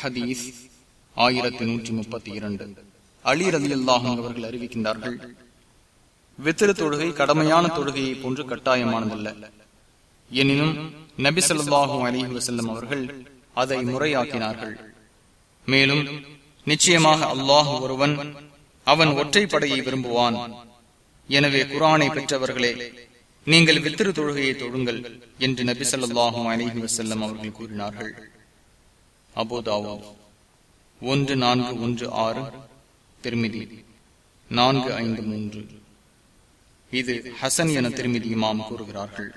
ஹதீஸ் ஆயிரத்தி நூற்றி முப்பத்தி இரண்டு. அலி ரதி அல்லாஹும் அவர்கள் அறிவிக்கின்றார்கள் வித்திரு தொழுகை கடமையான தொழுகையை போன்று கட்டாயமானதல்ல. எனினும் நபி சொல்லாஹும் அலிஹி வசல்லம் அவர்கள் அதை முறையாக்கினார்கள். மேலும் நிச்சயமாக அல்லாஹ் ஒருவன் அவன் ஒற்றைப்படையை விரும்புவான். எனவே குரானை பெற்றவர்களே நீங்கள் வித்திரு தொழுகையை தொழுங்கள் என்று நபி சொல்லாஹும் அலிஹி வசல்லம் அவர்கள் கூறினார்கள். அபோதாவோ ஒன்று நான்கு ஒன்று ஆறு திருமிதி. நான்கு ஐந்து மூன்று. இது ஹசன் என திருமதி இமாம் கூறுகிறார்கள்.